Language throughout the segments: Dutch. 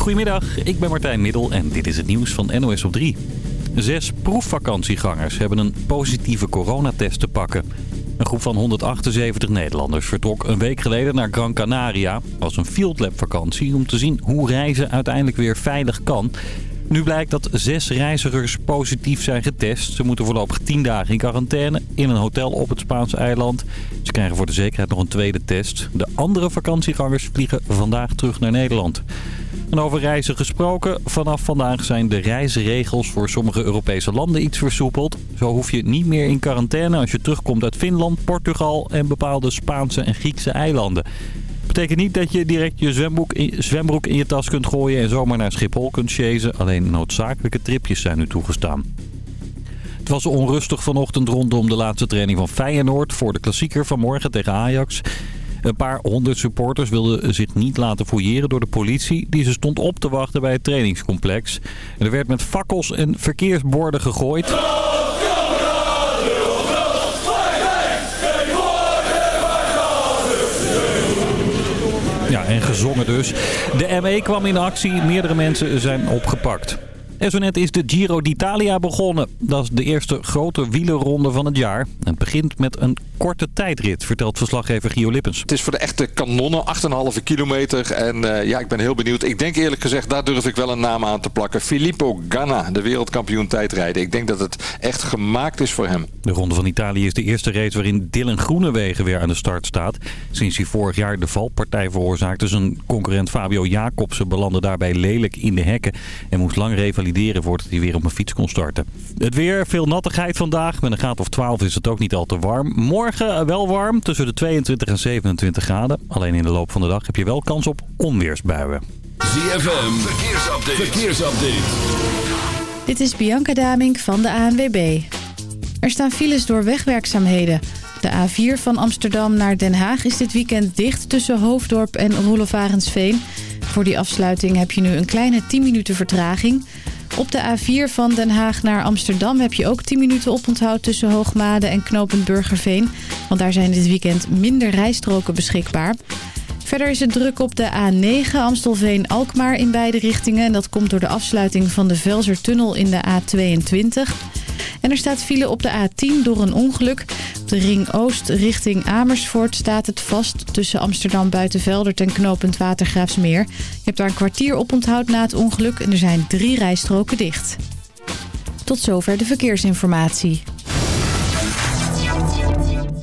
Goedemiddag, ik ben Martijn Middel en dit is het nieuws van NOS op 3. Zes proefvakantiegangers hebben een positieve coronatest te pakken. Een groep van 178 Nederlanders vertrok een week geleden naar Gran Canaria. was een field lab vakantie om te zien hoe reizen uiteindelijk weer veilig kan. Nu blijkt dat zes reizigers positief zijn getest. Ze moeten voorlopig 10 dagen in quarantaine in een hotel op het Spaanse eiland. Ze krijgen voor de zekerheid nog een tweede test. De andere vakantiegangers vliegen vandaag terug naar Nederland. En over reizen gesproken. Vanaf vandaag zijn de reisregels voor sommige Europese landen iets versoepeld. Zo hoef je niet meer in quarantaine als je terugkomt uit Finland, Portugal en bepaalde Spaanse en Griekse eilanden betekent niet dat je direct je zwembroek in, zwembroek in je tas kunt gooien en zomaar naar Schiphol kunt chasen. Alleen noodzakelijke tripjes zijn nu toegestaan. Het was onrustig vanochtend rondom de laatste training van Feyenoord voor de klassieker van morgen tegen Ajax. Een paar honderd supporters wilden zich niet laten fouilleren door de politie... die ze stond op te wachten bij het trainingscomplex. er werd met fakkels en verkeersborden gegooid... Ja, en gezongen dus. De ME kwam in actie. Meerdere mensen zijn opgepakt. En zo net is de Giro d'Italia begonnen. Dat is de eerste grote wielerronde van het jaar. Het begint met een korte tijdrit, vertelt verslaggever Gio Lippens. Het is voor de echte kanonnen 8,5 kilometer. En uh, ja, ik ben heel benieuwd. Ik denk eerlijk gezegd, daar durf ik wel een naam aan te plakken. Filippo Ganna, de wereldkampioen tijdrijden. Ik denk dat het echt gemaakt is voor hem. De Ronde van Italië is de eerste race waarin Dylan Groenewegen weer aan de start staat. Sinds hij vorig jaar de valpartij veroorzaakte. Zijn concurrent Fabio Jacobsen belandde daarbij lelijk in de hekken. En moest lang revalideren voordat hij weer op een fiets kon starten. Het weer, veel nattigheid vandaag. Met een graad of 12 is het ook niet al te warm. Morgen Morgen wel warm, tussen de 22 en 27 graden. Alleen in de loop van de dag heb je wel kans op onweersbuien. ZFM, verkeersupdate. verkeersupdate. Dit is Bianca Damink van de ANWB. Er staan files door wegwerkzaamheden. De A4 van Amsterdam naar Den Haag is dit weekend dicht tussen Hoofddorp en Roelof Voor die afsluiting heb je nu een kleine 10 minuten vertraging... Op de A4 van Den Haag naar Amsterdam heb je ook 10 minuten oponthoud tussen Hoogmade en Knopend Burgerveen. Want daar zijn dit weekend minder rijstroken beschikbaar. Verder is het druk op de A9 Amstelveen-Alkmaar in beide richtingen. En dat komt door de afsluiting van de Velsertunnel in de A22. En er staat file op de A10 door een ongeluk. Op de Ring Oost richting Amersfoort staat het vast tussen Amsterdam Buitenveldert en knooppunt Watergraafsmeer. Je hebt daar een kwartier op onthoud na het ongeluk en er zijn drie rijstroken dicht. Tot zover de verkeersinformatie.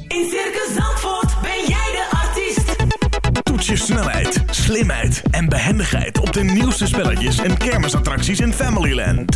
In Circus Zandvoort ben jij de artiest. Toets je snelheid, slimheid en behendigheid op de nieuwste spelletjes en kermisattracties in Familyland.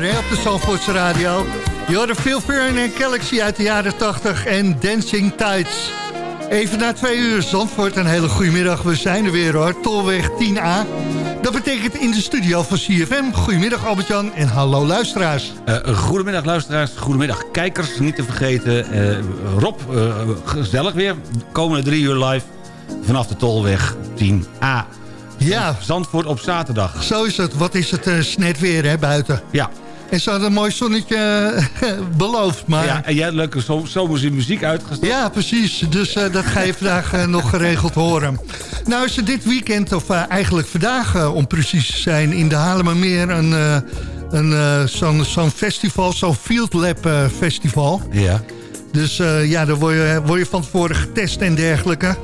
Zomer hè, op de Zandvoortse radio. Je hoorde Phil Fern en Galaxy uit de jaren 80 en Dancing Tides. Even na twee uur Zandvoort, een hele goede middag. We zijn er weer hoor, Tolweg 10A. Dat betekent in de studio van CFM. Goedemiddag Albert-Jan en hallo luisteraars. Eh, goedemiddag luisteraars, goedemiddag kijkers, niet te vergeten. Eh, Rob, eh, gezellig weer, komende drie uur live vanaf de Tolweg 10A. Ja, Zandvoort op zaterdag. zo is het. Wat is het uh, snet weer hè, buiten. Ja, En ze hadden een mooi zonnetje eh, beloofd. Maar ja en jij hebt leuke zomerse muziek uitgestoken. Ja, precies. Dus eh, dat ga je vandaag eh, nog geregeld horen. Nou is er dit weekend, of eigenlijk vandaag om precies te zijn... in de Haarlemmermeer een, een, zo'n zo'n festival, zo'n Field Lab festival. Ja. Dus ja, daar word je, word je van tevoren getest en dergelijke.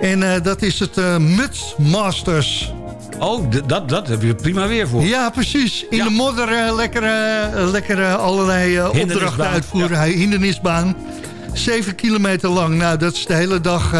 En dat is het Muts Masters. Oh, dat, dat heb je prima weer voor. Ja, precies. In Ja. de modder eh, lekker, eh, lekker eh, allerlei opdrachten uitvoeren. Hij Hindernisbaan. Zeven kilometer lang. Nou, dat is de hele dag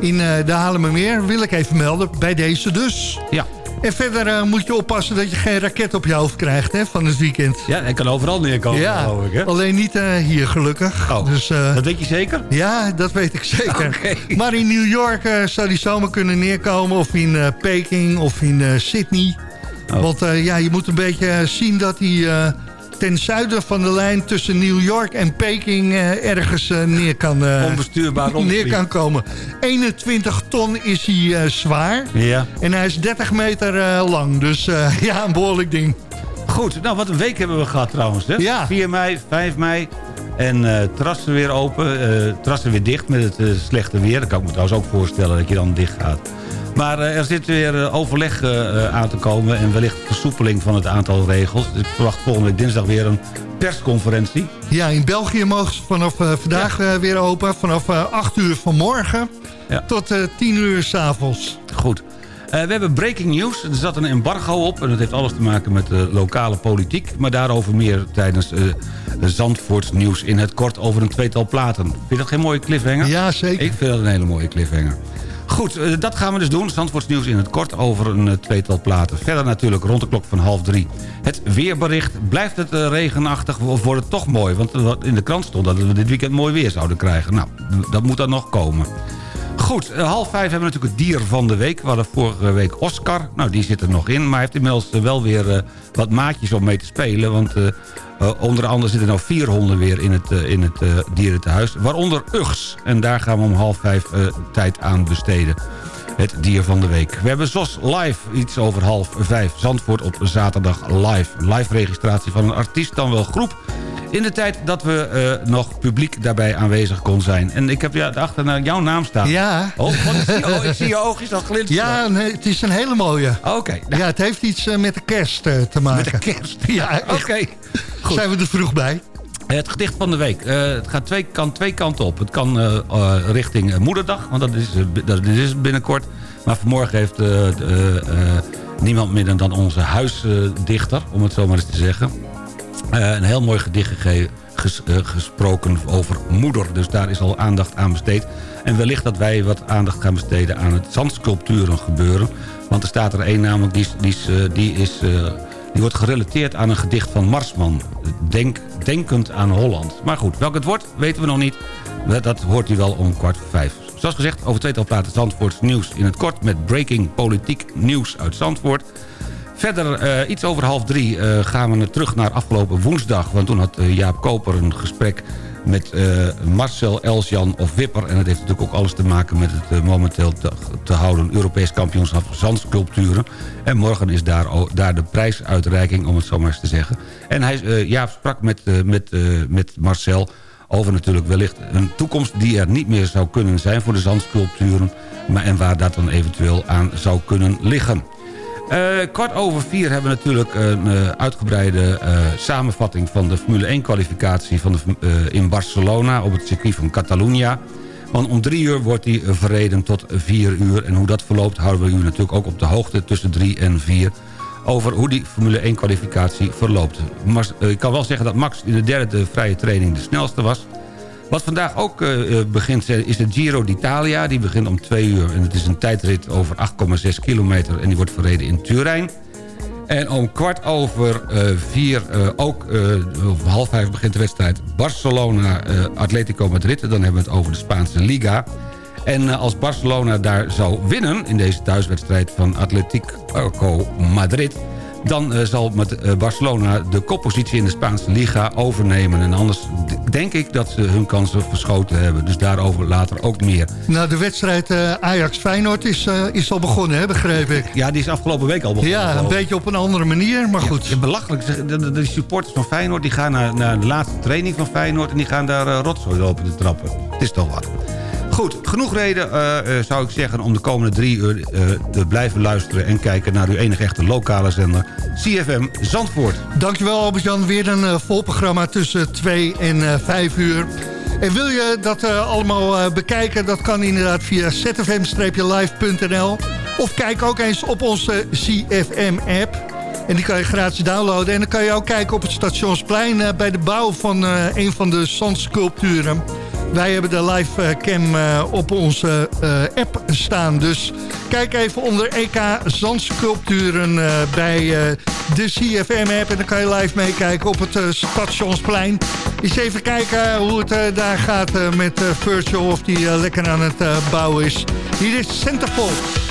in de Haarlemmermeer. Wil ik even melden. Bij deze dus. Ja. En verder eh, moet je oppassen dat je geen raket op je hoofd krijgt hè, van het weekend. Ja, hij kan overal neerkomen, ja, geloof ik, hè? alleen niet eh, hier gelukkig. Oh, Dus, eh, dat weet je zeker? ja, dat weet ik zeker. Maar in New York zou die zomaar kunnen neerkomen. Of in Peking of in Sydney. Oh. Want ja, je moet een beetje zien dat hij ten zuiden van de lijn... tussen New York en Peking eh, ergens eh, neer, kan, eh, Onbestuurbaar neer kan komen. 21 ton is hij zwaar. Ja. En hij is 30 meter lang. Dus ja, een behoorlijk ding. Goed, nou wat een week hebben we gehad trouwens. Hè? Ja. 4 mei, 5 mei. En eh terrassen weer open. eh terrassen weer dicht met het slechte weer. Dat kan ik me trouwens ook voorstellen dat je dan dicht gaat. Maar eh, er zit weer eh, overleg eh, aan te komen. En wellicht versoepeling van het aantal regels. Ik verwacht volgende week dinsdag weer een persconferentie. Ja, in België mogen ze vanaf vandaag weer open. Vanaf eh 8 uur vanmorgen Ja. tot eh 10 uur s'avonds. Goed. We hebben breaking news. Er zat een embargo op. En dat heeft alles te maken met de lokale politiek. Maar daarover meer tijdens eh Zandvoorts nieuws in het kort over een tweetal platen. Vind je dat geen mooie cliffhanger? Ja, zeker. Ik vind dat een hele mooie cliffhanger. Goed, eh, dat gaan we dus doen. Zandvoorts nieuws in het kort over een eh, tweetal platen. Verder natuurlijk rond de klok van half drie. Het weerbericht. Blijft het eh, regenachtig of wordt het toch mooi? Want in de krant stond dat we dit weekend mooi weer zouden krijgen. Nou, dat moet dan nog komen. Goed, half vijf hebben we natuurlijk het dier van de week. We hadden vorige week Oscar. Nou, die zit er nog in. Maar hij heeft inmiddels wel weer wat maatjes om mee te spelen. Want eh, onder andere zitten nou vier honden weer in het, eh, in het eh, dierentehuis. Waaronder Ugs. En daar gaan we om half vijf tijd aan besteden. Het dier van de week. We hebben ZOS live, iets over half vijf. Zandvoort op zaterdag live. Live registratie van een artiest, dan wel groep. In de tijd dat we eh, nog publiek daarbij aanwezig kon zijn. En ik heb ja, achter naar jouw naam staan. Ja. Oh, ik, zie, oh ik zie je oogjes al glinsteren. Ja, nee, het is een hele mooie. Oké. Ja, het heeft iets eh, met de kerst eh, te maken. Met de kerst. Ja, Oké. Zijn we er vroeg bij? Het gedicht van de week. Eh, het gaat twee, kan twee kanten op. Het kan eh, eh, richting moederdag, want dat is, dat is het binnenkort. Maar vanmorgen heeft niemand minder dan onze huisdichter, om het zo maar eens te zeggen... een heel mooi gedicht gege- ges- eh, gesproken over moeder. Dus daar is al aandacht aan besteed. En wellicht dat wij wat aandacht gaan besteden aan het zandsculpturen gebeuren. Want er staat er één namelijk, die, die, die, is, die wordt gerelateerd aan een gedicht van Marsman. Denk, denkend aan Holland. Maar goed, welk het wordt, weten we nog niet. Dat- hoort u wel om kwart voor vijf. Zoals gezegd, over tweetal platen Zandvoorts nieuws in het kort... met breaking politiek nieuws uit Zandvoort. Verder, eh, iets over half drie, eh, gaan we terug naar afgelopen woensdag. Want toen had eh, Jaap Koper een gesprek met eh, Marcel Elsjan of Wipper. En dat heeft natuurlijk ook alles te maken met het eh, momenteel te, houden Europees kampioenschap zandsculpturen. En morgen is daar, daar de prijsuitreiking, om het zo maar eens te zeggen. En hij, eh, sprak met, met, met Marcel over natuurlijk wellicht een toekomst die er niet meer zou kunnen zijn voor de zandsculpturen. Maar en waar dat dan eventueel aan zou kunnen liggen. Eh, kwart over vier hebben we natuurlijk een eh, uitgebreide eh, samenvatting... van de Formule 1-kwalificatie van de, eh, in Barcelona op het circuit van Catalunya. Want om drie uur wordt die verreden tot vier uur. En hoe dat verloopt houden we u natuurlijk ook op de hoogte tussen drie en vier... over hoe die Formule 1-kwalificatie verloopt. Maar, ik kan wel zeggen dat Max in de derde vrije training de snelste was... Wat vandaag ook eh, eh, begint eh, is de Giro d'Italia. Die begint om twee uur en het is een tijdrit over 8,6 kilometer... en die wordt verreden in Turijn. En om kwart over vier, ook of half vijf begint de wedstrijd Barcelona eh, Atletico Madrid. Dan hebben we het over de Spaanse Liga. En als Barcelona daar zou winnen in deze thuiswedstrijd van Atletico Madrid... dan eh, zal met eh, Barcelona de koppositie in de Spaanse Liga overnemen. En anders denk ik dat ze hun kansen verschoten hebben. Dus daarover later ook meer. Nou, de wedstrijd eh, Ajax-Feyenoord is, is al begonnen, hè, begreep ik. Ja, die is afgelopen week al begonnen. Ja, een beetje op een andere manier, maar goed. Ja, belachelijk. De, supporters van Feyenoord die gaan naar, naar de laatste training van Feyenoord... en die gaan daar rotzooi lopen te trappen. Het is toch wat. Goed, genoeg reden eh, eh, zou ik zeggen om de komende drie uur eh, te blijven luisteren... en kijken naar uw enige echte lokale zender, CFM Zandvoort. Dankjewel Albert-Jan. Weer een vol programma tussen 2 en eh 5 uur. En wil je dat allemaal bekijken? Dat kan inderdaad via zfm-live.nl. Of kijk ook eens op onze CFM-app. En die kan je gratis downloaden. En dan kan je ook kijken op het Stationsplein... bij de bouw van een van de zandsculpturen. Wij hebben de live eh, cam eh, op onze eh, app staan. Dus kijk even onder EK Zandsculpturen bij de CFM-app. En dan kan je live meekijken op het Stationsplein. Eens even kijken hoe het daar gaat met Virtual. Of die lekker aan het bouwen is. Hier is Centerfold.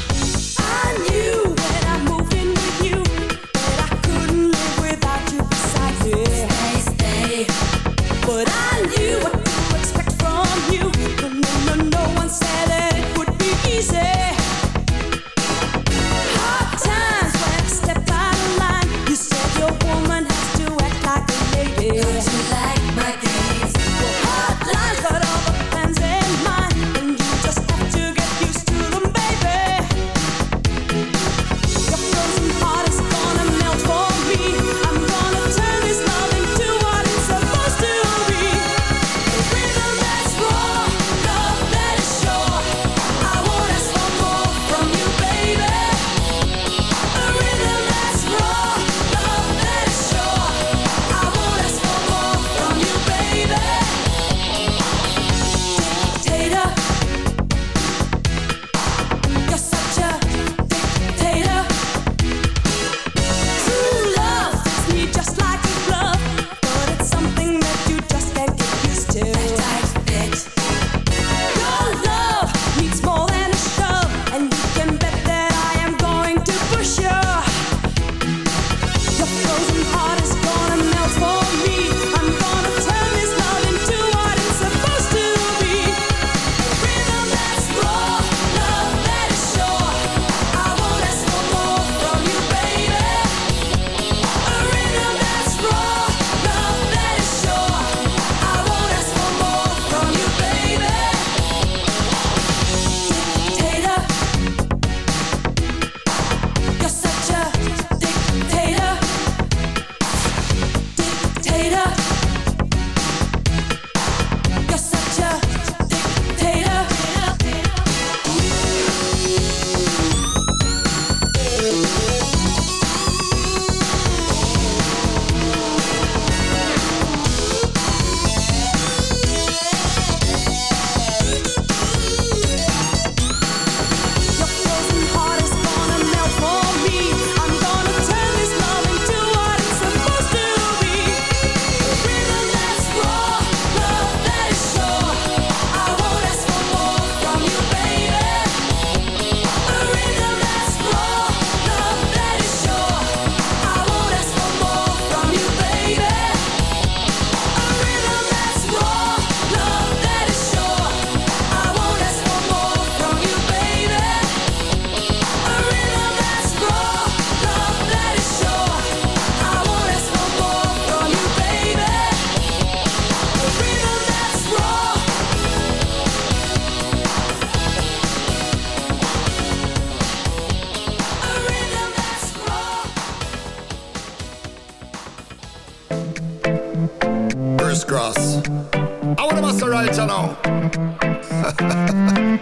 I want to must right know.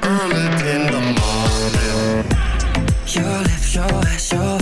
Early in the morning. Your lips, your ass, your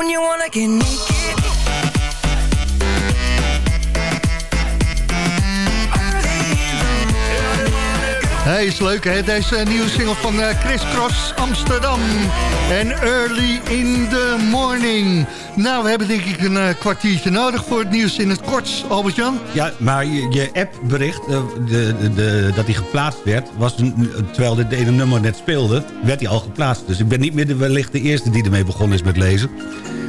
when you wanna get naked. Leuk, hè? Deze nieuwe single van eh, Chris Cross Amsterdam. En Early in the Morning. Nou, we hebben denk ik een eh, kwartiertje nodig voor het nieuws in het kort, Albert-Jan. Ja, maar je, appbericht, eh, de, de, dat hij geplaatst werd... Was terwijl dit ene nummer net speelde, werd hij al geplaatst. Dus ik ben niet meer de, wellicht de eerste die ermee begonnen is met lezen.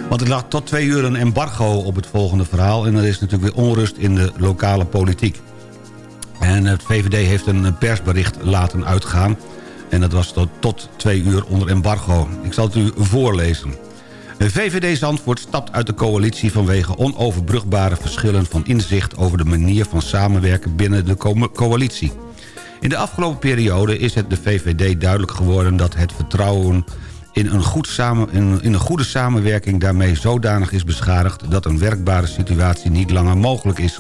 Want er lag tot twee uur een embargo op het volgende verhaal... en er is natuurlijk weer onrust in de lokale politiek. En het VVD heeft een persbericht laten uitgaan. En dat was tot, tot twee uur onder embargo. Ik zal het u voorlezen. VVD Zandvoort stapt uit de coalitie vanwege onoverbrugbare verschillen van inzicht over de manier van samenwerken binnen de co- coalitie. In de afgelopen periode is het de VVD duidelijk geworden dat het vertrouwen in een, goed samen, in een goede samenwerking daarmee zodanig is beschadigd dat een werkbare situatie niet langer mogelijk is.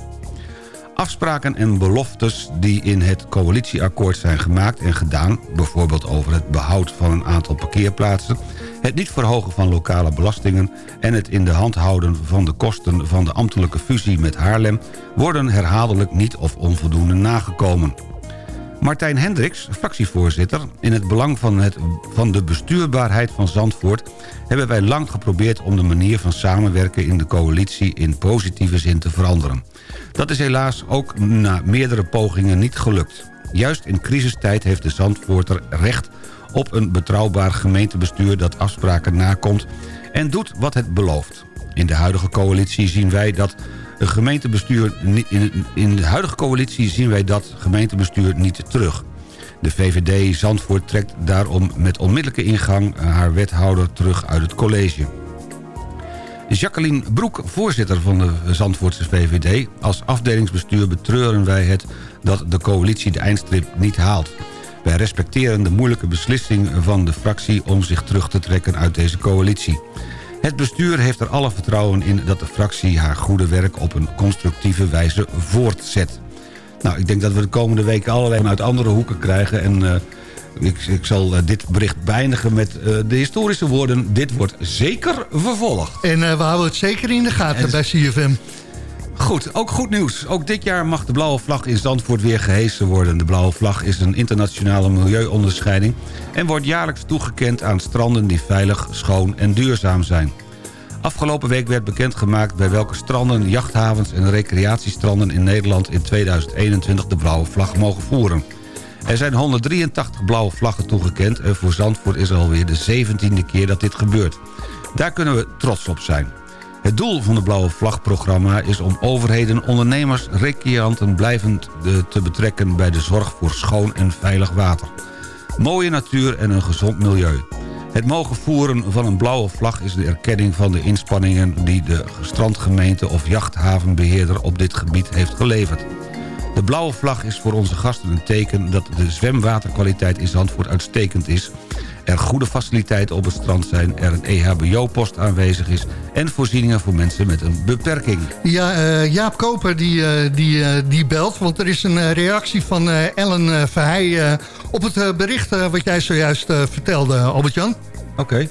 Afspraken en beloftes die in het coalitieakkoord zijn gemaakt en gedaan... bijvoorbeeld over het behoud van een aantal parkeerplaatsen... het niet verhogen van lokale belastingen... en het in de hand houden van de kosten van de ambtelijke fusie met Haarlem... worden herhaaldelijk niet of onvoldoende nagekomen. Martijn Hendricks, fractievoorzitter... in het belang van, het, van de bestuurbaarheid van Zandvoort... hebben wij lang geprobeerd om de manier van samenwerken in de coalitie... in positieve zin te veranderen. Dat is helaas ook na meerdere pogingen niet gelukt. Juist in crisistijd heeft de Zandvoorter recht op een betrouwbaar gemeentebestuur... dat afspraken nakomt en doet wat het belooft. In de huidige coalitie zien wij dat gemeentebestuur... in, in de huidige coalitie zien wij dat gemeentebestuur niet terug. De VVD Zandvoort trekt daarom met onmiddellijke ingang... haar wethouder terug uit het college. Jacqueline Broek, voorzitter van de Zandvoortse VVD. Als afdelingsbestuur betreuren wij het dat de coalitie de eindstrip niet haalt. Wij respecteren de moeilijke beslissing van de fractie om zich terug te trekken uit deze coalitie. Het bestuur heeft er alle vertrouwen in dat de fractie haar goede werk op een constructieve wijze voortzet. Nou, ik denk dat we de komende weken allerlei uit andere hoeken krijgen. En eh, Ik, ik zal eh, dit bericht beëindigen met eh, de historische woorden... dit wordt zeker vervolgd. En we houden het zeker in de gaten En- bij CFM. Goed, ook goed nieuws. Ook dit jaar mag de blauwe vlag in Zandvoort weer gehesen worden. De blauwe vlag is een internationale milieuonderscheiding... en wordt jaarlijks toegekend aan stranden die veilig, schoon en duurzaam zijn. Afgelopen week werd bekendgemaakt bij welke stranden, jachthavens en recreatiestranden in Nederland in 2021 de blauwe vlag mogen voeren. Er zijn 183 blauwe vlaggen toegekend en voor Zandvoort is er alweer de 17e keer dat dit gebeurt. Daar kunnen we trots op zijn. Het doel van het Blauwe Vlag-programma is om overheden, ondernemers, recreanten blijvend te betrekken bij de zorg voor schoon en veilig water. Mooie natuur en een gezond milieu. Het mogen voeren van een blauwe vlag is de erkenning van de inspanningen die de strandgemeente of jachthavenbeheerder op dit gebied heeft geleverd. De blauwe vlag is voor onze gasten een teken dat de zwemwaterkwaliteit in Zandvoort uitstekend is. Er goede faciliteiten op het strand zijn, er een EHBO-post aanwezig is... en voorzieningen voor mensen met een beperking. Ja, eh, Jaap Koper die, eh, die, eh, die belt, want er is een reactie van eh, Ellen Verheij... eh, op het bericht wat jij zojuist eh, vertelde, Albert-Jan. Oké.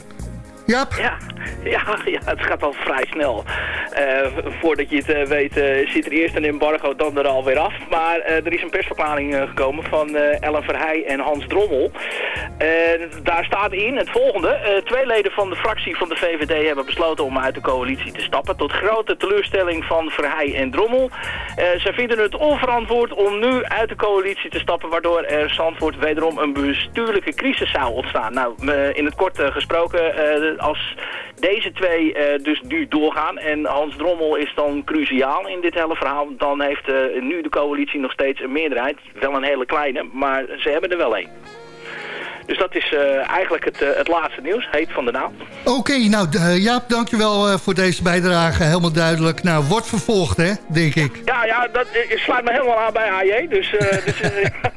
Jaap? Ja, ja, ja, het gaat al vrij snel. Eh, voordat je het eh, weet eh, zit er eerst een embargo, dan er alweer af. Maar er is een persverklaring gekomen van Ellen Verheij en Hans Drommel. Daar staat in het volgende. Twee leden van de fractie van de VVD hebben besloten om uit de coalitie te stappen. Tot grote teleurstelling van Verheij en Drommel. Zij vinden het onverantwoord om nu uit de coalitie te stappen... waardoor er Zandvoort wederom een bestuurlijke crisis zou ontstaan. Nou, in het kort gesproken, als deze twee eh, dus nu doorgaan... en Hans Drommel is dan cruciaal in dit hele verhaal... dan heeft eh, nu de coalitie nog steeds een meerderheid. Wel een hele kleine, maar ze hebben er wel één. Dus dat is eh, eigenlijk het, eh, het laatste nieuws, heet van de naam. Oké, nou eh, Jaap, dankjewel eh, voor deze bijdrage. Helemaal duidelijk. Nou, wordt vervolgd, hè, denk ik. Ja, ja, dat eh, sluit me helemaal aan bij AJ. Dus, eh dus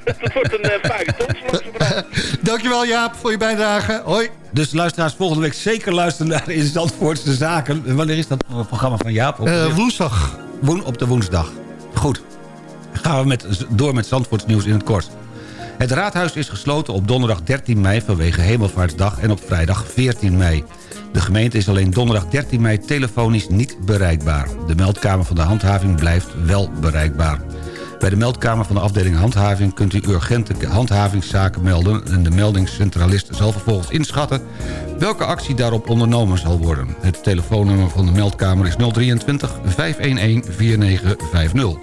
dat wordt een uh, tons. Dankjewel Jaap voor je bijdrage. Hoi. Dus luisteraars, volgende week zeker luisteren naar in Zandvoortse Zaken. En Wanneer is dat programma van Jaap? Op Eh, woensdag. Woen op de woensdag. Goed. Gaan we met, door met Zandvoorts nieuws in het kort. Het raadhuis is gesloten op donderdag 13 mei vanwege Hemelvaartsdag en op vrijdag 14 mei. De gemeente is alleen donderdag 13 mei telefonisch niet bereikbaar. De meldkamer van de handhaving blijft wel bereikbaar. Bij de meldkamer van de afdeling handhaving kunt u urgente handhavingszaken melden... en de meldingscentralist zal vervolgens inschatten welke actie daarop ondernomen zal worden. Het telefoonnummer van de meldkamer is 023 511 4950.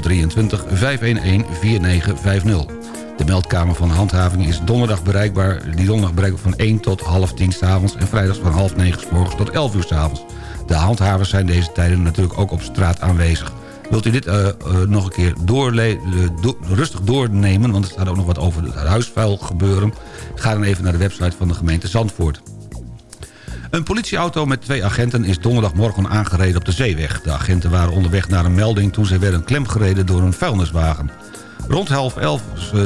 023 511 4950. De meldkamer van handhaving is donderdag bereikbaar, die donderdag bereikbaar van 1 tot half 10 s'avonds... en vrijdags van half 9 s morgens tot 11 uur s'avonds. De handhavers zijn deze tijden natuurlijk ook op straat aanwezig. Wilt u dit uh, uh, nog een keer do rustig doornemen... want er staat ook nog wat over het huisvuil gebeuren... ga dan even naar de website van de gemeente Zandvoort. Een politieauto met twee agenten is donderdagmorgen aangereden op de zeeweg. De agenten waren onderweg naar een melding toen ze werden klemgereden door een vuilniswagen. Rond half elf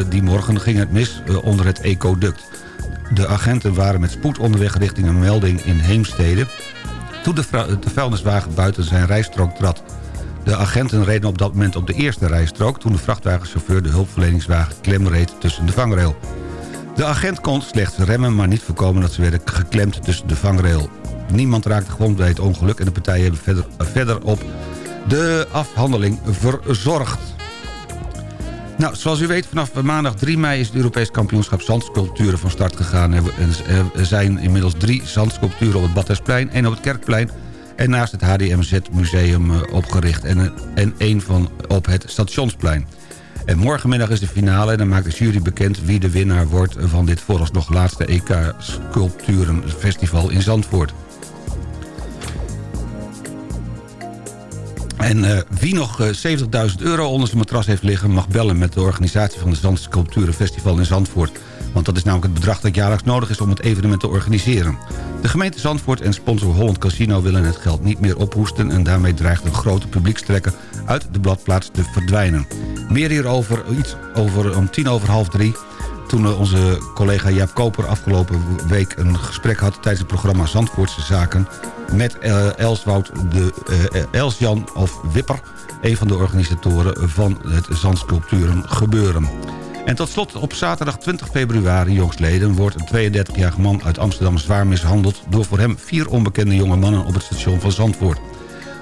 die morgen ging het mis onder het ecoduct. De agenten waren met spoed onderweg richting een melding in Heemstede... toen de, de vuilniswagen buiten zijn rijstrook trad. De agenten reden op dat moment op de eerste rijstrook... toen de vrachtwagenchauffeur de hulpverleningswagen klemreed tussen de vangrail. De agent kon slechts remmen, maar niet voorkomen dat ze werden geklemd tussen de vangrail. Niemand raakte gewond bij het ongeluk en de partijen hebben verder, verder op de afhandeling verzorgd. Nou, zoals u weet, vanaf maandag 3 mei is het Europees kampioenschap zandsculpturen van start gegaan. Er zijn inmiddels drie zandsculpturen op het Badhuisplein, één op het Kerkplein... en naast het HDMZ-museum opgericht en, en één van op het Stationsplein. En morgenmiddag is de finale en dan maakt de jury bekend wie de winnaar wordt... van dit vooralsnog laatste EK-sculpturenfestival in Zandvoort. En uh, wie nog uh, 70.000 euro onder zijn matras heeft liggen... mag bellen met de organisatie van de Zandsculpturenfestival in Zandvoort. Want dat is namelijk het bedrag dat jaarlijks nodig is om het evenement te organiseren. De gemeente Zandvoort en sponsor Holland Casino willen het geld niet meer ophoesten... en daarmee dreigt een grote publiekstrekker uit de bladplaats te verdwijnen. Meer hierover iets over om tien over half drie... toen onze collega Jaap Koper afgelopen week een gesprek had... tijdens het programma Zandvoortse Zaken... met uh, Elswoud de, uh, Elsjan of Wipper... een van de organisatoren van het Zandsculpturen gebeuren. En tot slot op zaterdag 20 februari jongstleden... wordt een 32-jarige man uit Amsterdam zwaar mishandeld... door voor hem vier onbekende jonge mannen op het station van Zandvoort.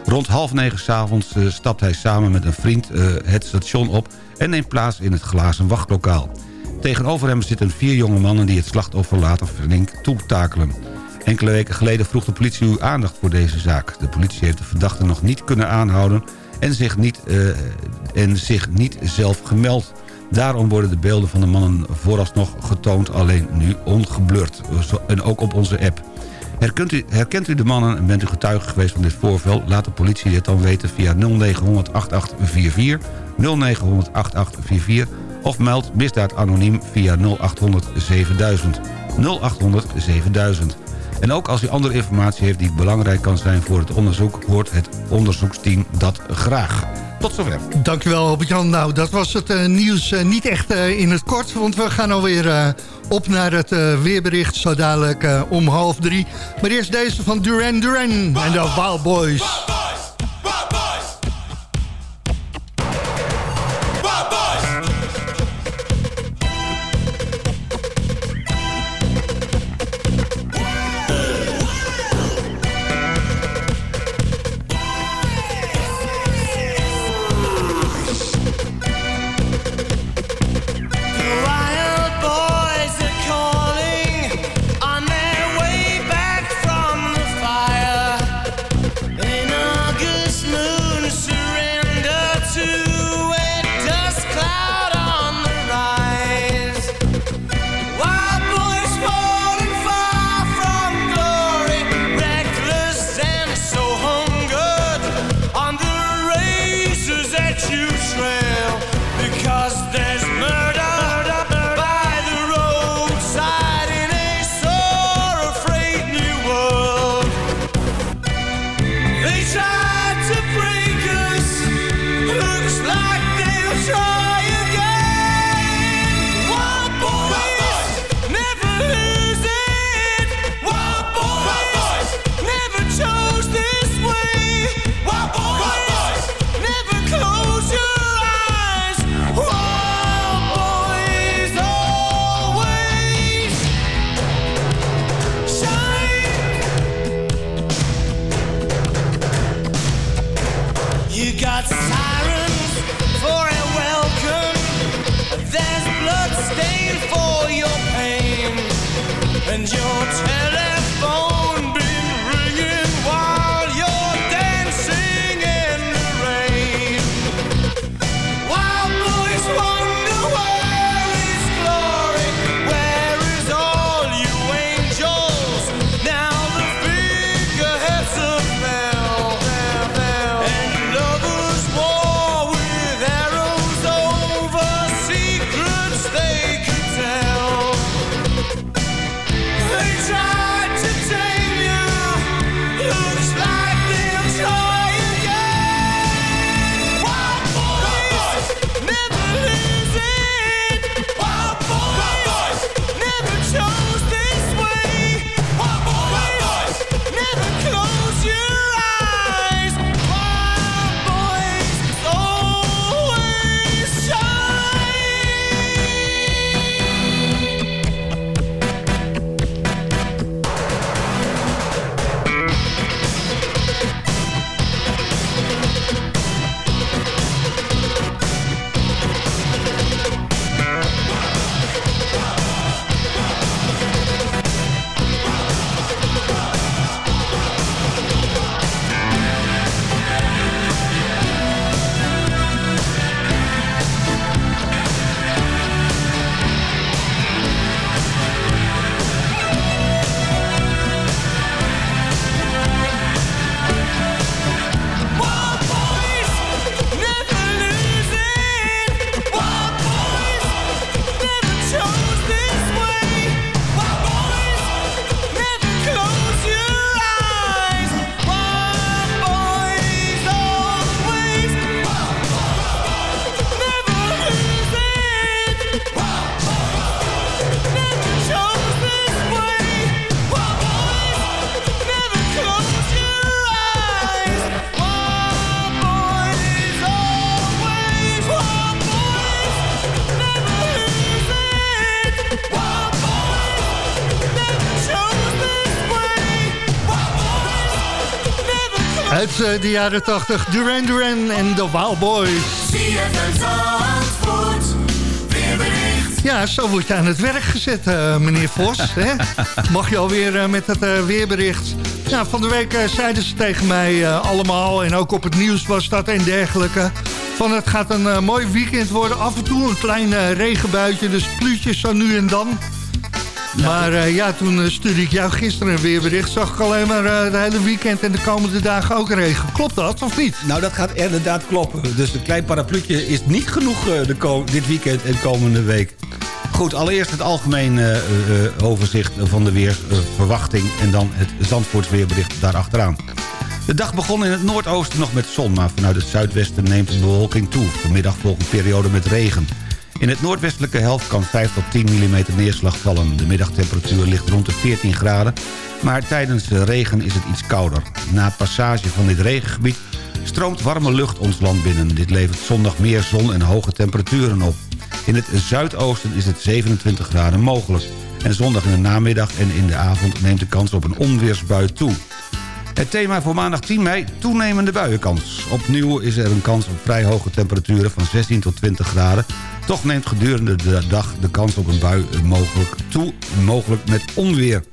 Rond half negen s'avonds uh, stapt hij samen met een vriend het station op... en neemt plaats in het glazen wachtlokaal. Tegenover hem zitten vier jonge mannen die het slachtoffer later flink toetakelen. Enkele weken geleden vroeg de politie uw aandacht voor deze zaak. De politie heeft de verdachte nog niet kunnen aanhouden... en zich niet, uh, en zich niet zelf gemeld... Daarom worden de beelden van de mannen vooralsnog getoond, alleen nu ongeblurred. En ook op onze app. Herkent u, herkent u de mannen en bent u getuige geweest van dit voorval? Laat de politie dit dan weten via 0900 8844, 0900 8844... of meld misdaad anoniem via 0800 7000. 0800 7000. En ook als u andere informatie heeft die belangrijk kan zijn voor het onderzoek... hoort het onderzoeksteam dat graag. Tot zover. Dankjewel Albert-Jan. Nou, dat was het uh, nieuws uh, niet echt uh, in het kort... want we gaan alweer op naar het weerbericht zo dadelijk om half drie. Maar eerst deze van Duran Duran en de Wild Boys. Eh, de jaren 80. Duran Duran en de Wild Boys. Ja, zo word je aan het werk gezet, eh, meneer Vos. hè? Mag je alweer eh, met het weerbericht. Nou, van de week zeiden ze tegen mij allemaal... en ook op het nieuws was dat en dergelijke... van het gaat een mooi weekend worden. Af en toe een klein regenbuitje, dus pluutjes zo nu en dan... Maar eh, ja, toen eh, stuurde ik jou gisteren een weerbericht... zag ik alleen maar eh, het hele weekend en de komende dagen ook regen. Klopt dat, of niet? Nou, dat gaat inderdaad kloppen. Dus een klein parapluutje is niet genoeg de dit weekend en komende week. Goed, allereerst het algemeen overzicht van de weersverwachting... en dan het Zandvoorts weerbericht daarachteraan. De dag begon in het noordoosten nog met zon... maar vanuit het zuidwesten neemt de bewolking toe. Vanmiddag volgt een periode met regen. In het noordwestelijke helft kan 5 tot 10 mm neerslag vallen. De middagtemperatuur ligt rond de 14 graden... maar tijdens de regen is het iets kouder. Na passage van dit regengebied stroomt warme lucht ons land binnen. Dit levert zondag meer zon en hoge temperaturen op. In het zuidoosten is het 27 graden mogelijk. En zondag in de namiddag en in de avond neemt de kans op een onweersbui toe. Het thema voor maandag 10 mei, toenemende buienkans. Opnieuw is er een kans op vrij hoge temperaturen van 16 tot 20 graden. Toch neemt gedurende de dag de kans op een bui mogelijk toe, mogelijk met onweer.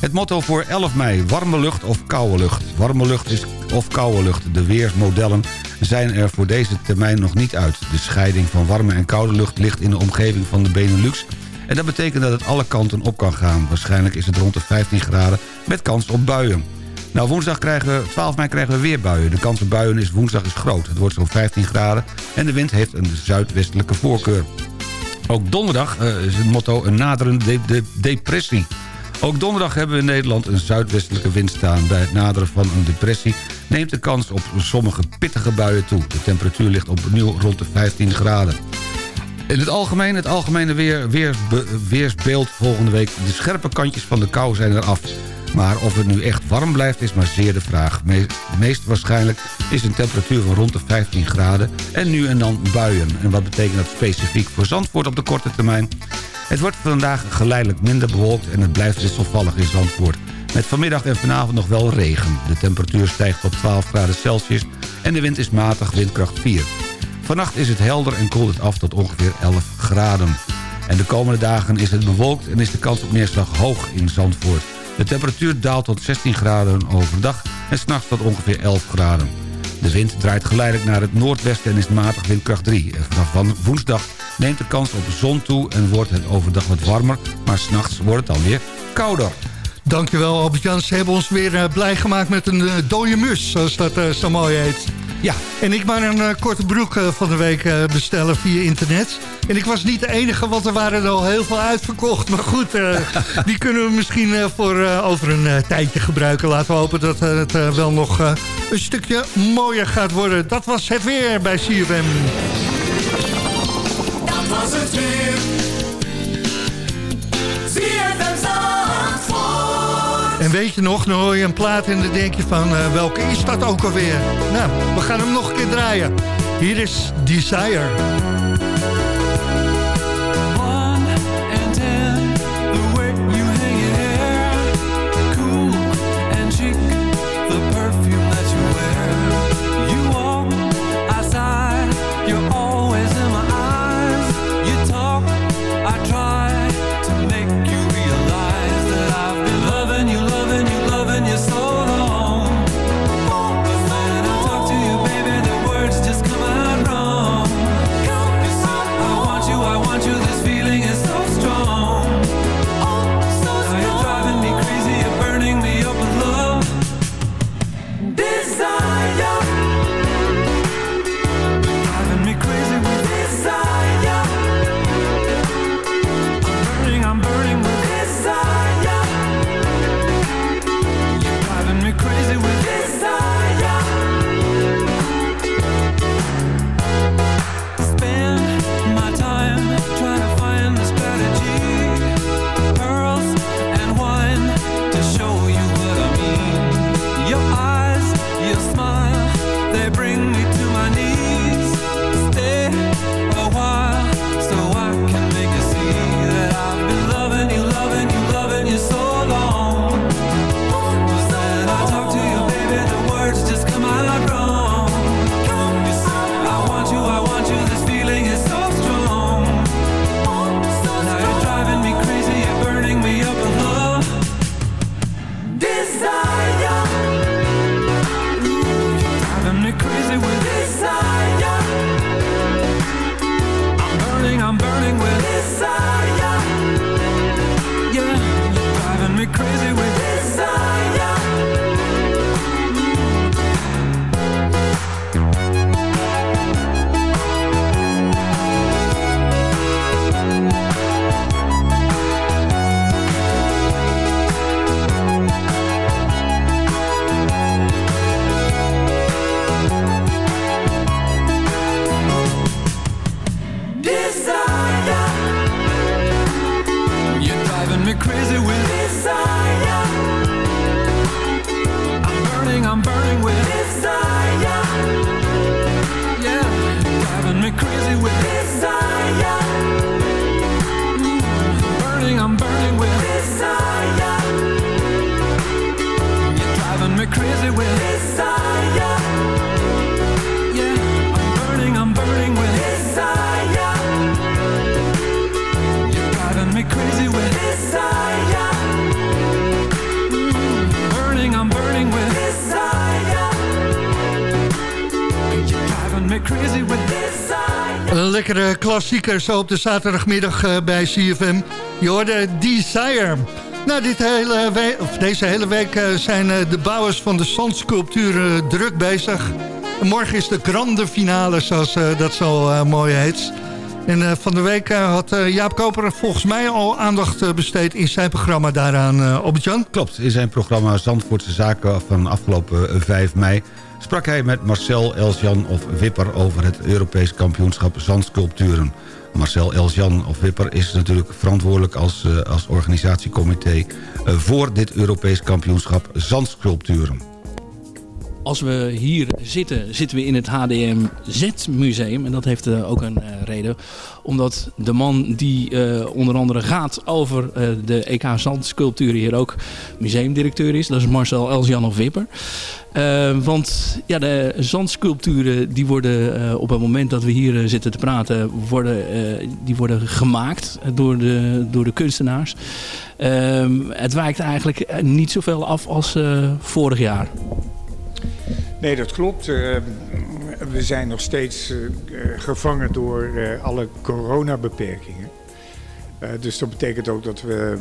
Het motto voor 11 mei, warme lucht of koude lucht. Warme lucht is of koude lucht. De weersmodellen zijn er voor deze termijn nog niet uit. De scheiding van warme en koude lucht ligt in de omgeving van de Benelux... en dat betekent dat het alle kanten op kan gaan. Waarschijnlijk is het rond de 15 graden met kans op buien. Nou, woensdag krijgen we, 12 mei krijgen we weer buien. De kans op buien is woensdag is groot. Het wordt zo'n 15 graden en de wind heeft een zuidwestelijke voorkeur. Ook donderdag eh, is het motto een naderende de- de- depressie. Ook donderdag hebben we in Nederland een zuidwestelijke wind staan. Bij het naderen van een depressie neemt de kans op sommige pittige buien toe. De temperatuur ligt opnieuw rond de 15 graden. In het algemeen, het algemene weer, weersbe- weersbeeld volgende week. De scherpe kantjes van de kou zijn eraf. Maar of het nu echt warm blijft is maar zeer de vraag. Me- meest waarschijnlijk is een temperatuur van rond de 15 graden... en nu en dan buien. En wat betekent dat specifiek voor Zandvoort op de korte termijn? Het wordt vandaag geleidelijk minder bewolkt en het blijft wisselvallig in Zandvoort. Met vanmiddag en vanavond nog wel regen. De temperatuur stijgt tot 12 graden Celsius en de wind is matig, windkracht 4. Vannacht is het helder en koelt het af tot ongeveer 11 graden. En de komende dagen is het bewolkt en is de kans op neerslag hoog in Zandvoort. De temperatuur daalt tot 16 graden overdag en s'nachts tot ongeveer 11 graden. De wind draait geleidelijk naar het noordwesten en is matig windkracht 3. En vanaf van woensdag neemt de kans op zon toe en wordt het overdag wat warmer... maar s'nachts wordt het dan weer kouder. Dankjewel Albert-Jan. Ze hebben ons weer eh, blij gemaakt met een eh, dode mus, zoals dat eh, zo mooi heet. Ja. En ik maar een eh, korte broek eh, van de week eh, bestellen via internet. En ik was niet de enige, want er waren er al heel veel uitverkocht. Maar goed, eh, die kunnen we misschien voor over een tijdje gebruiken. Laten we hopen dat het wel nog een stukje mooier gaat worden. Dat was het weer bij CFM. Dat was het weer. En weet je nog, dan hoor je een plaat en dan denk je van... eh, welke is dat ook alweer? Nou, we gaan hem nog een keer draaien. Hier is Desire. Lekkere klassieker zo op de zaterdagmiddag eh, bij CFM. Je hoorde Desire. Nou, dit hele of deze hele week eh, zijn eh, de bouwers van de zandsculpturen druk bezig. En morgen is de grande finale, zoals dat zo mooi heet. En van de week had Jaap Koper volgens mij al aandacht besteed in zijn programma daaraan, Albert-Jan. Klopt, in zijn programma Zandvoortse Zaken van afgelopen eh, 5 mei... sprak hij met Marcel Elsjan of Wipper over het Europees kampioenschap Zandsculpturen. Marcel Elsjan of Wipper is natuurlijk verantwoordelijk als, eh, als organisatiecomité... eh, voor dit Europees kampioenschap Zandsculpturen. Als we hier zitten, zitten we in het HDMZ-museum. En dat heeft eh, ook een eh, reden. Omdat de man die eh, onder andere gaat over de EK Zandsculpturen hier ook museumdirecteur is. Dat is Marcel Elsjan of Wipper. Eh, want ja, de zandsculpturen die worden op het moment dat we hier zitten te praten, worden, die worden gemaakt door de, door de kunstenaars. Ehm, het wijkt eigenlijk niet zoveel af als vorig jaar. Nee, dat klopt. Eh, we zijn nog steeds eh, gevangen door eh, alle coronabeperkingen. Dus dat betekent ook dat we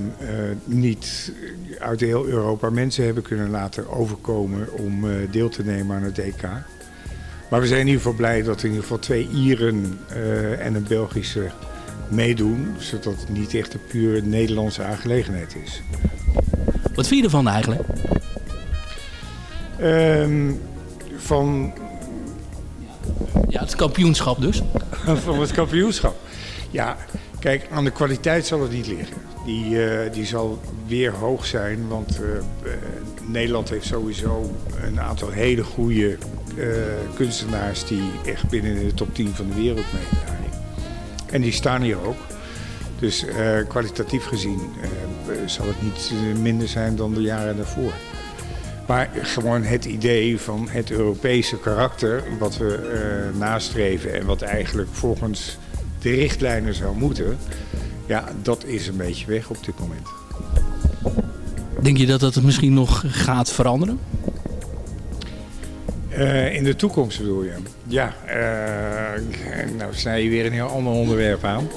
niet uit heel Europa mensen hebben kunnen laten overkomen om deel te nemen aan het EK. Maar we zijn in ieder geval blij dat in ieder geval twee Ieren en een Belgische meedoen. Zodat het niet echt een puur Nederlandse aangelegenheid is. Wat vind je ervan eigenlijk? Ehm, van Ja, het kampioenschap dus. van het kampioenschap. Ja, kijk, aan de kwaliteit zal het niet liggen. Die, eh, die zal weer hoog zijn, want eh, eh, Nederland heeft sowieso een aantal hele goede kunstenaars die echt binnen de top 10 van de wereld meedraaien. En die staan hier ook. Dus kwalitatief gezien zal het niet minder zijn dan de jaren daarvoor. Maar gewoon het idee van het Europese karakter, wat we eh, nastreven en wat eigenlijk volgens de richtlijnen zou moeten, ja, dat is een beetje weg op dit moment. Denk je dat dat misschien nog gaat veranderen? Eh, in de toekomst bedoel je? Ja, eh, nou snij je weer een heel ander onderwerp aan.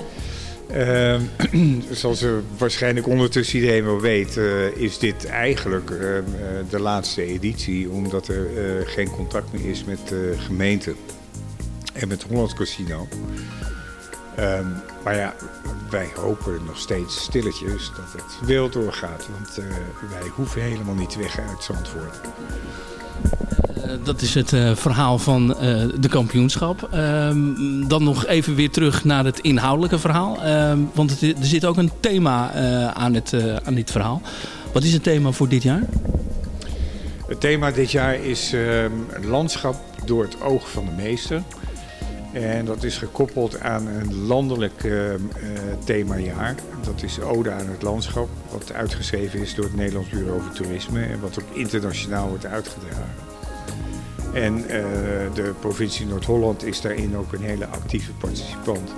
Eh, zoals eh, waarschijnlijk ondertussen iedereen wel weet, eh, is dit eigenlijk eh, eh, de laatste editie, omdat er eh, geen contact meer is met de gemeente en met Holland Casino. Ehm, maar ja, wij hopen nog steeds stilletjes dat het wel doorgaat, want wij hoeven helemaal niet weg uit Zandvoort. Eh, dat is het eh, verhaal van eh, de kampioenschap. Ehm, dan nog even weer terug naar het inhoudelijke verhaal. Ehm, want er zit ook een thema aan, het, aan dit verhaal. Wat is het thema voor dit jaar? Het thema dit jaar is ehm, landschap door het oog van de meester. En dat is gekoppeld aan een landelijk themajaar. Dat is Ode aan het landschap, wat uitgeschreven is door het Nederlands Bureau voor Toerisme en wat ook internationaal wordt uitgedragen. En eh, de provincie Noord-Holland is daarin ook een hele actieve participant.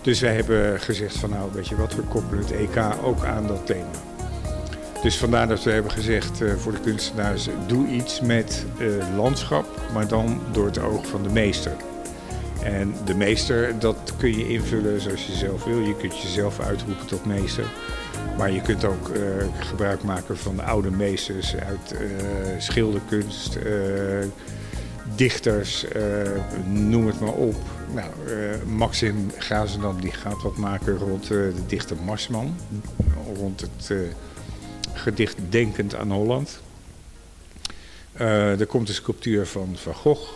Dus wij hebben gezegd van nou, weet je wat, we koppelen het EK ook aan dat thema. Dus vandaar dat we hebben gezegd eh, voor de kunstenaars, doe iets met eh, landschap, maar dan door het oog van de meester. En de meester, dat kun je invullen zoals je zelf wil. Je kunt jezelf uitroepen tot meester. Maar je kunt ook eh, gebruik maken van de oude meesters uit eh, schilderkunst, eh, dichters, noem het maar op. Nou, Maxim Gazendam die gaat wat maken rond de dichter Marsman. Rond het gedicht Denkend aan Holland. Er komt een sculptuur van Van Gogh,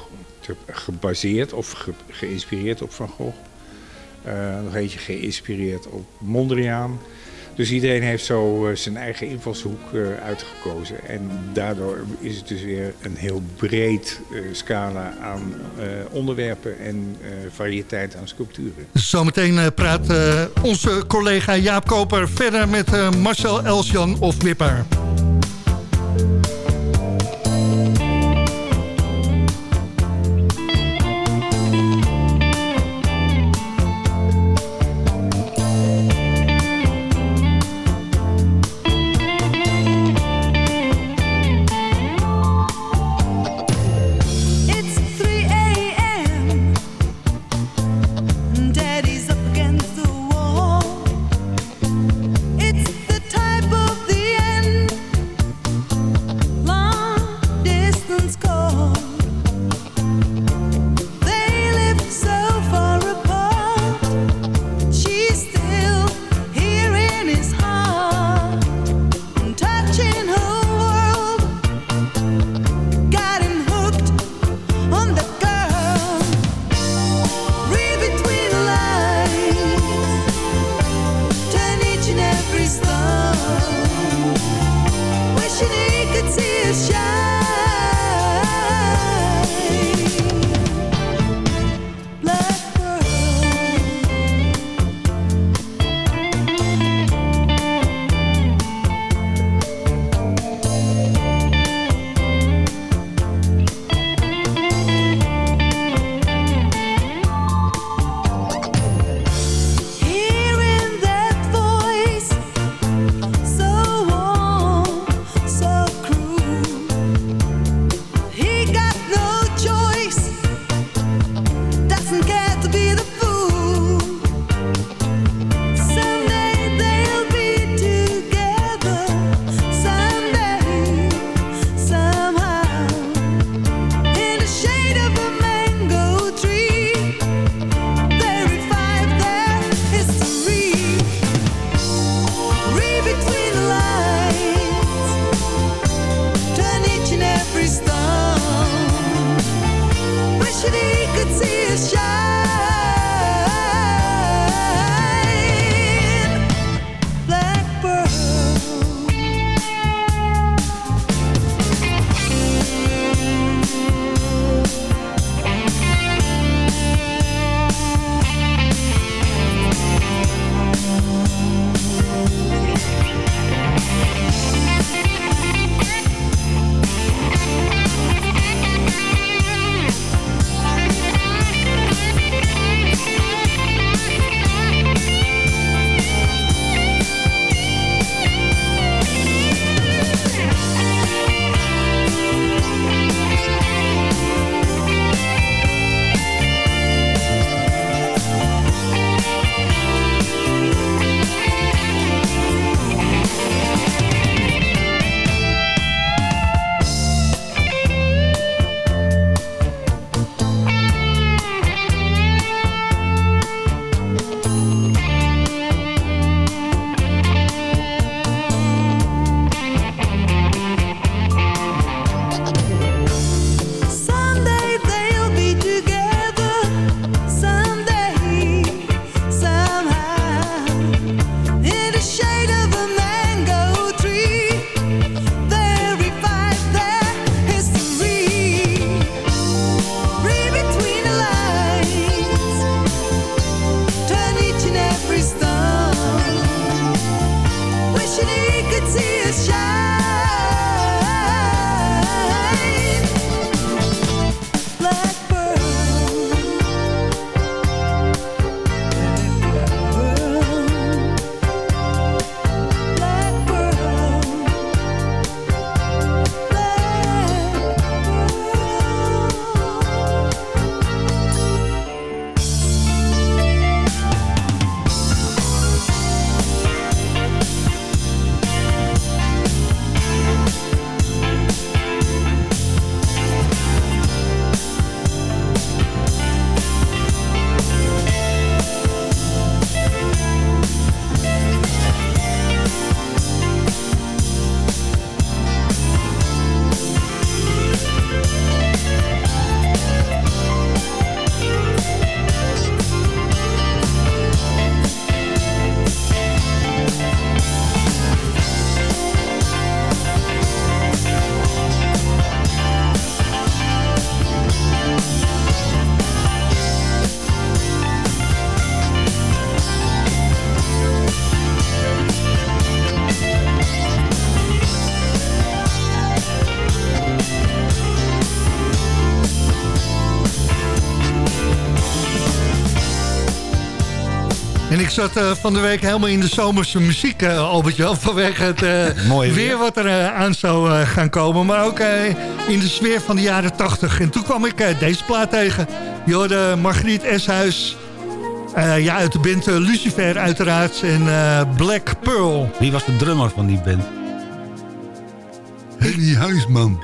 gebaseerd of ge- geïnspireerd op Van Gogh. Nog eentje geïnspireerd op Mondriaan. Dus iedereen heeft zo eh, zijn eigen invalshoek eh, uitgekozen. En daardoor is het dus weer een heel breed eh, scala aan onderwerpen en variëteit aan sculpturen. Zometeen praat onze collega Jaap Koper verder met Marcel Elsjan of Wipper. See is shining. Zat eh, van de week helemaal in de zomerse muziek, eh Albert-Jan. Vanwege het eh, weer weer. wat er aan zou gaan komen. Maar ook in de sfeer van de jaren 80. En toen kwam ik deze plaat tegen. Je hoorde Margriet Eshuis. Ja, uit de band Lucifer uiteraard. En Black Pearl. Wie was de drummer van die band? Huisman.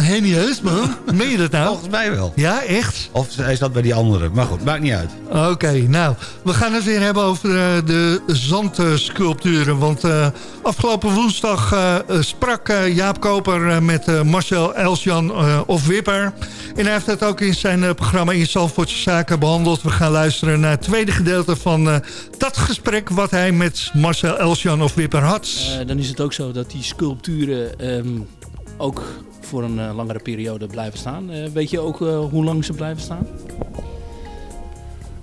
Henny Huisman? Meen je dat nou? Volgens mij wel. Ja, echt? Of hij zat bij die andere. Maar goed, maakt niet uit. Oké, nou, we gaan het weer hebben over eh, de zandsculpturen. Want eh, afgelopen woensdag eh, eh, sprak eh, Jaap Koper eh, met eh, Marcel Elsjan eh, of Wipper. En hij heeft het ook in zijn eh, programma in Zalvoortse Zaken behandeld. We gaan luisteren naar het tweede gedeelte van eh, dat gesprek... wat hij met Marcel Elsjan of Wipper had. Eh, dan is het ook zo dat die sculpturen ehm, ook voor een eh, langere periode blijven staan. Eh, weet je ook eh, hoe lang ze blijven staan?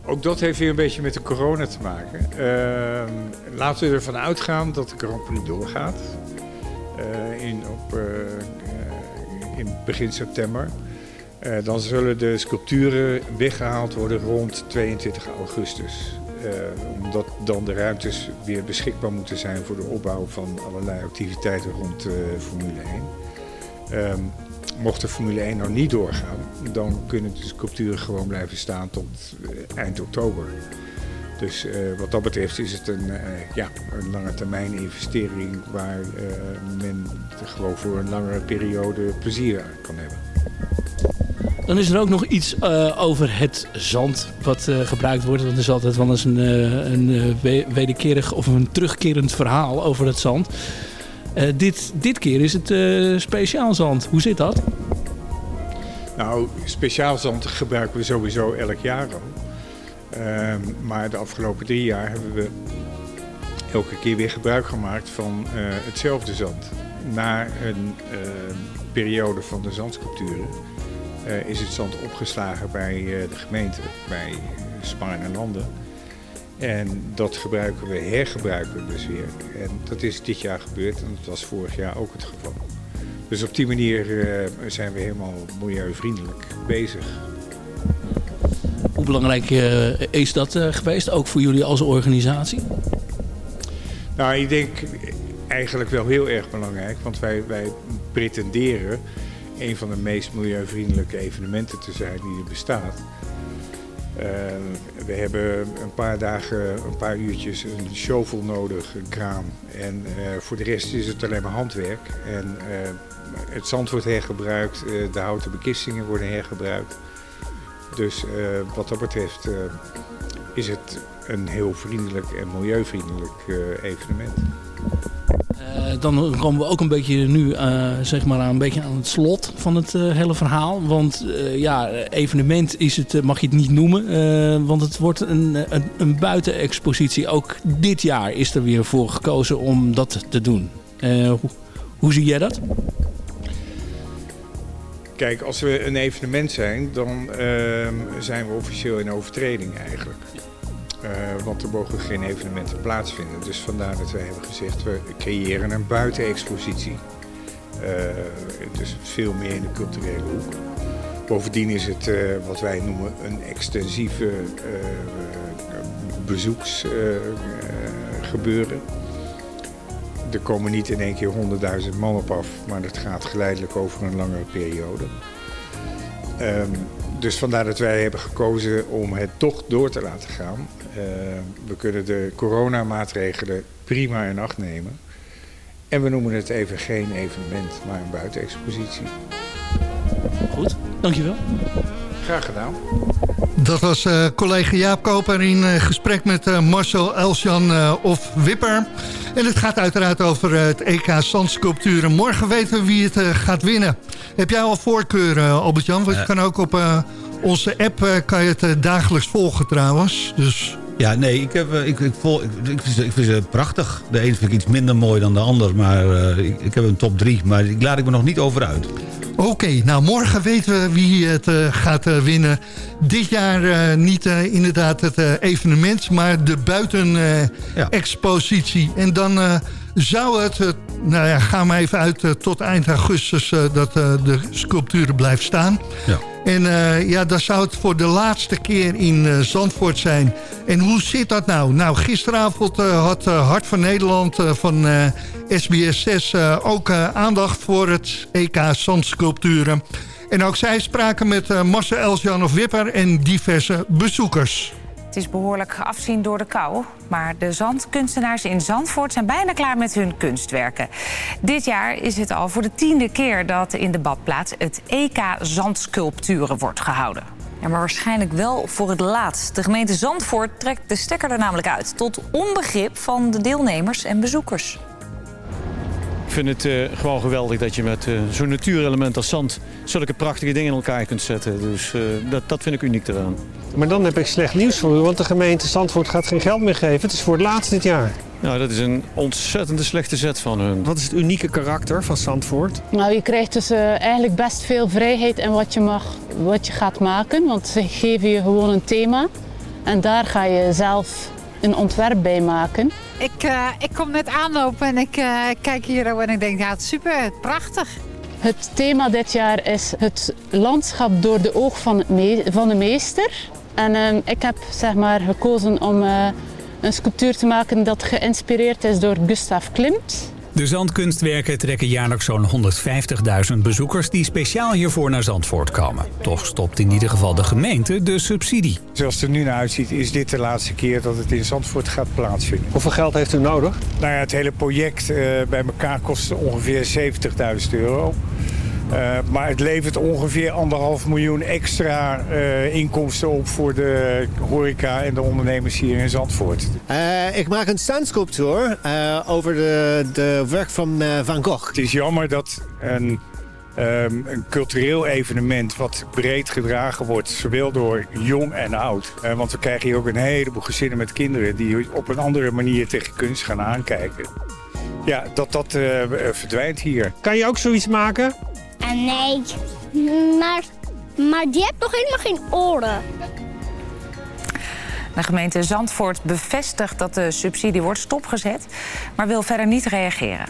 Ook dat heeft weer een beetje met de corona te maken. Ehm, laten we ervan uitgaan dat de Prix doorgaat. in, op, in begin september. Dan zullen de sculpturen weggehaald worden rond 22 augustus. Omdat dan de ruimtes weer beschikbaar moeten zijn voor de opbouw van allerlei activiteiten rond Formule 1. Ehm, mocht de Formule 1 nou niet doorgaan, dan kunnen de sculpturen gewoon blijven staan tot eh, eind oktober. Dus eh, wat dat betreft is het een, eh, ja, een lange termijn investering waar men gewoon voor een langere periode plezier uit kan hebben. Dan is er ook nog iets over het zand wat gebruikt wordt. Want er is altijd wel eens een, een we- wederkerig of een terugkerend verhaal over het zand. Eh, dit, dit keer is het eh, speciaal zand. Hoe zit dat? Nou, speciaal zand gebruiken we sowieso elk jaar al. Ehm, maar de afgelopen drie jaar hebben we elke keer weer gebruik gemaakt van eh, hetzelfde zand. Na een periode van de zandsculpturen is het zand opgeslagen bij de gemeente, bij Spaan en Landen. En dat gebruiken we, hergebruiken we dus weer. En dat is dit jaar gebeurd en dat was vorig jaar ook het geval. Dus op die manier eh, zijn we helemaal milieuvriendelijk bezig. Hoe belangrijk eh, is dat eh, geweest, ook voor jullie als organisatie? Nou, ik denk eigenlijk wel heel erg belangrijk, want wij, wij pretenderen een van de meest milieuvriendelijke evenementen te zijn die er bestaat. Eh, we hebben een paar dagen, een paar uurtjes een shovel nodig, een kraan. En eh, voor de rest is het alleen maar handwerk. En eh, het zand wordt hergebruikt, eh, de houten bekistingen worden hergebruikt. Dus wat dat betreft is het een heel vriendelijk en milieuvriendelijk evenement. Eh, dan komen we ook een beetje nu eh, zeg maar aan, een beetje aan het slot van het eh, hele verhaal. Want ja, evenement is het, mag je het niet noemen. want het wordt een, een, een buitenexpositie. Ook dit jaar is er weer voor gekozen om dat te doen. Hoe, hoe zie jij dat? Kijk, als we een evenement zijn, dan ehm, zijn we officieel in overtreding eigenlijk. Eh, want er mogen geen evenementen plaatsvinden. Dus vandaar dat wij hebben gezegd, we creëren een buitenexpositie. Eh, dus veel meer in de culturele hoek. Bovendien is het eh, wat wij noemen een extensieve bezoeksgebeuren. er komen niet in één keer 100.000 man op af, maar dat gaat geleidelijk over een langere periode. Ehm, dus vandaar dat wij hebben gekozen om het toch door te laten gaan. Ehm, we kunnen de coronamaatregelen prima in acht nemen. En we noemen het even geen evenement, maar een buitenexpositie. Goed, dankjewel. Graag gedaan. Dat was eh, collega Jaap Koper in eh, gesprek met eh, Marcel Elsjan eh, of Wipper. En het gaat uiteraard over eh, het EK Zandsculpturen. Morgen weten we wie het eh, gaat winnen. Heb jij al voorkeur, eh, Albert-Jan? Want je kan ook op eh, onze app eh, kan je het eh, dagelijks volgen trouwens. Dus... Ja, nee, ik, heb, eh, ik, ik, vol, ik, ik, vind, ze- ik vind ze prachtig. De een vind ik iets minder mooi dan de ander. Maar eh, ik, ik heb een top 3. Maar ik laat ik me nog niet over uit. Oké, nou morgen weten we wie het eh, gaat winnen. Dit jaar niet inderdaad het evenement, maar de buitenexpositie. en dan zou het, nou ja, ga maar even uit eh, tot eind augustus eh, dat eh, de sculpturen blijft staan. Ja. En ja, dan zou het voor de laatste keer in Zandvoort zijn. En hoe zit dat nou? Nou, gisteravond had Hart van Nederland van eh, SBS 6 eh, ook aandacht voor het EK Zandsculpturen. En ook zij spraken met Marcel Elsjan of Wipper en diverse bezoekers. Is behoorlijk afzien door de kou. Maar de zandkunstenaars in Zandvoort zijn bijna klaar met hun kunstwerken. Dit jaar is het al voor de tiende keer dat in de badplaats het EK Zandsculpturen wordt gehouden. Maar waarschijnlijk wel voor het laatst. De gemeente Zandvoort trekt de stekker er namelijk uit. Tot onbegrip van de deelnemers en bezoekers. Ik vind het eh, gewoon geweldig dat je met eh, zo'n natuurelement als zand zulke prachtige dingen in elkaar kunt zetten. Dus eh, dat, dat vind ik uniek eraan. Maar dan heb ik slecht nieuws voor u, want de gemeente Zandvoort gaat geen geld meer geven. Het is voor het laatst dit jaar. Nou, dat is een ontzettende slechte zet van hun. Wat is het unieke karakter van Zandvoort? Nou, je krijgt dus eh, eigenlijk best veel vrijheid in wat je, mag, wat je gaat maken. Want ze geven je gewoon een thema. En daar ga je zelf een ontwerp bij maken. Ik, eh, ik kom net aanlopen en ik eh, kijk hier en ik denk, ja, het is super, prachtig. Het thema dit jaar is het landschap door de oog van, het me- van de meester. En ehm, ik heb zeg maar, gekozen om eh, een sculptuur te maken dat geïnspireerd is door Gustav Klimt. De zandkunstwerken trekken jaarlijks zo'n 150.000 bezoekers die speciaal hiervoor naar Zandvoort komen. Toch stopt in ieder geval de gemeente de subsidie. Zoals het er nu naar uitziet, is dit de laatste keer dat het in Zandvoort gaat plaatsvinden. Hoeveel geld heeft u nodig? Nou ja, het hele project eh, bij elkaar kost ongeveer 70.000 euro. Eh, maar het levert ongeveer anderhalf miljoen extra eh, inkomsten op voor de horeca en de ondernemers hier in Zandvoort. Eh, ik maak een zandsculptuur eh, over de, de werk van eh, Van Gogh. Het is jammer dat een ehm, een cultureel evenement wat breed gedragen wordt, zowel door jong en oud. Want we krijgen hier ook een heleboel gezinnen met kinderen die op een andere manier tegen kunst gaan aankijken. Ja, dat dat eh, verdwijnt hier. Kan je ook zoiets maken? Ah, nee, maar, maar die hebt toch helemaal geen oren? De gemeente Zandvoort bevestigt dat de subsidie wordt stopgezet, maar wil verder niet reageren.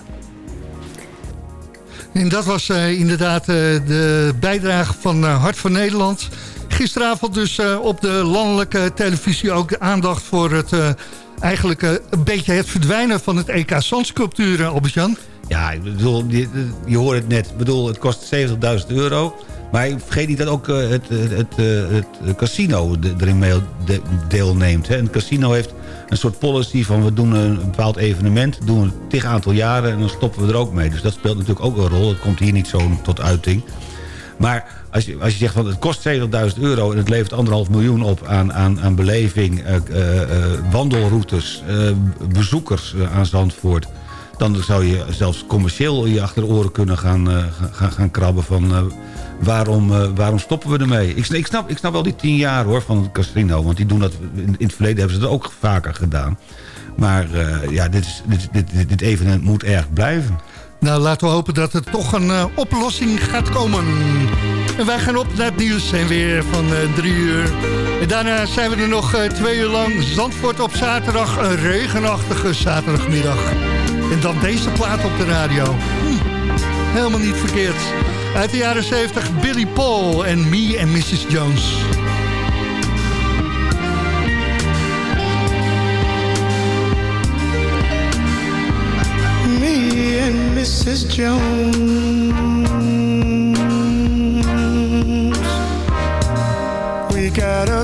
En dat was eh, inderdaad eh, de bijdrage van eh, Hart van Nederland. Gisteravond dus eh, op de landelijke televisie ook de aandacht voor het... eh, eigenlijk een beetje het verdwijnen van het EK Zandsculpturen, Albert-Jan. Ja, ik bedoel, je, hoort het net. Ik bedoel, het kost 70.000 euro. Maar vergeet niet dat ook eh, het, het, het, eh, casino erin mee de- deelneemt. Hè. En het casino heeft een soort policy van... we doen een bepaald evenement, doen een tig aantal jaren... en dan stoppen we er ook mee. Dus dat speelt natuurlijk ook een rol. Het komt hier niet zo tot uiting. Maar als je, als je zegt van het kost 70.000 euro... en het levert anderhalf miljoen op aan, aan, aan beleving... eh, wandelroutes, bezoekers aan Zandvoort... dan zou je zelfs commercieel je achter de oren kunnen gaan, eh, gaan, gaan krabben... van eh, waarom, eh, waarom stoppen we ermee? Ik, ik, snap, ik snap wel die tien jaar hoor, van het casino... want die doen dat, in, het verleden hebben ze dat ook vaker gedaan. Maar ja, dit, is, dit, dit, dit, evenement moet erg blijven. Nou, laten we hopen dat er toch een oplossing gaat komen. En wij gaan op naar het nieuws en weer van eh, drie uur. En daarna zijn we er nog twee uur lang. Zandvoort op zaterdag, een regenachtige zaterdagmiddag. En dan deze plaat op de radio. Hm, helemaal niet verkeerd. Uit de jaren 70, Billy Paul en Me and Mrs. Jones. me and Mrs. Jones. We got a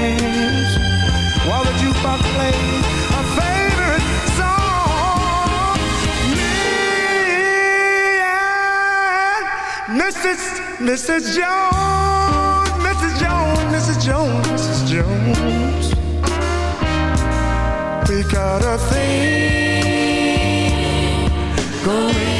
plans, while the jukebox plays our favorite song. Me and Mrs. Mrs. Jones, Mrs. Jones, Mrs. Jones, Mrs. Jones. We got a thing going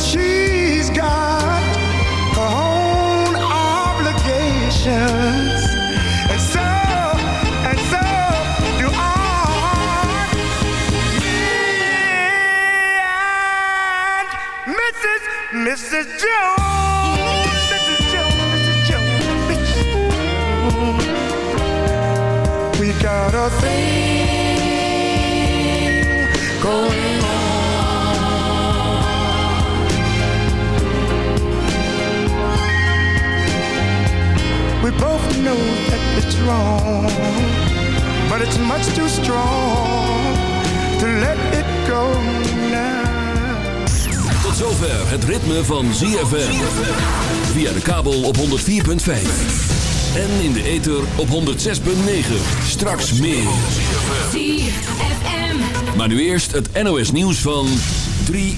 She's got her own obligations. And so, and so do I. Me and Mrs. Mrs. Jones. Mrs. Jones, Mrs. Jones, Mrs. Jones. We got a thing know that it's wrong, but it's much too strong to let it go now. Tot zover het ritme van ZFM. Via de kabel op 104.5. En in de ether op 106.9. Straks meer. Maar nu eerst het NOS nieuws van 3